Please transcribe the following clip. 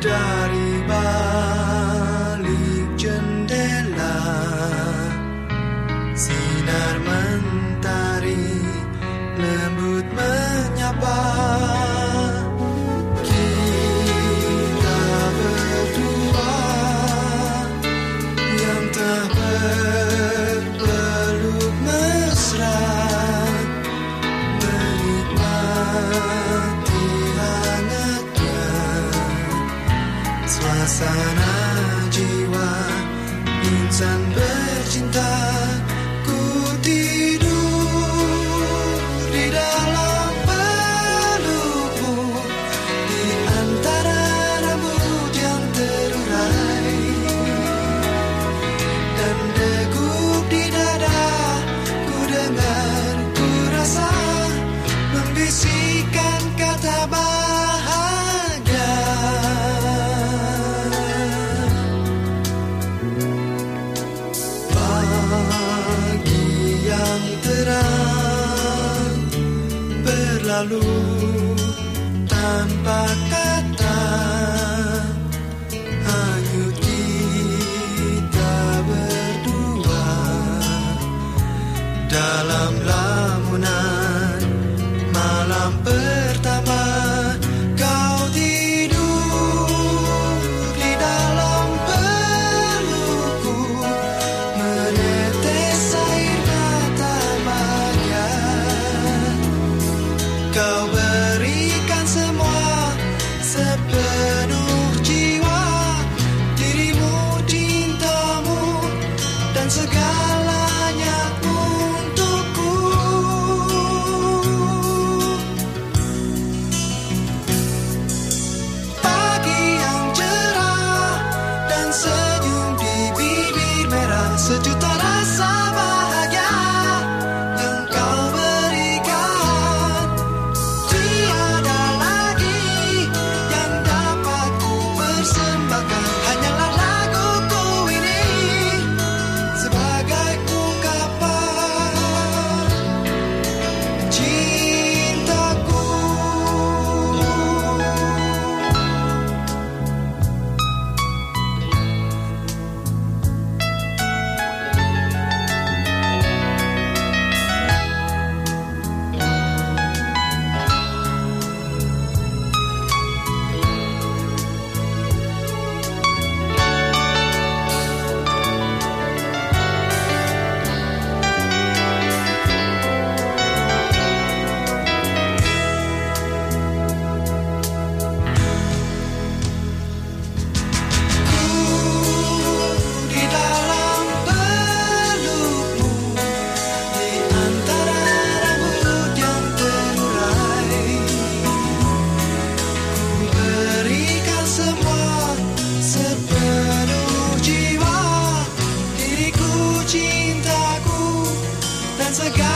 dari bawah. Sana jiwa insan bercinta. Lalu tanpa kata. Hanyut kita berdua dalam lamunan malam pertama kau berikan semua sepenuh jiwa dirimu cintamu dan segalanya It's a guy.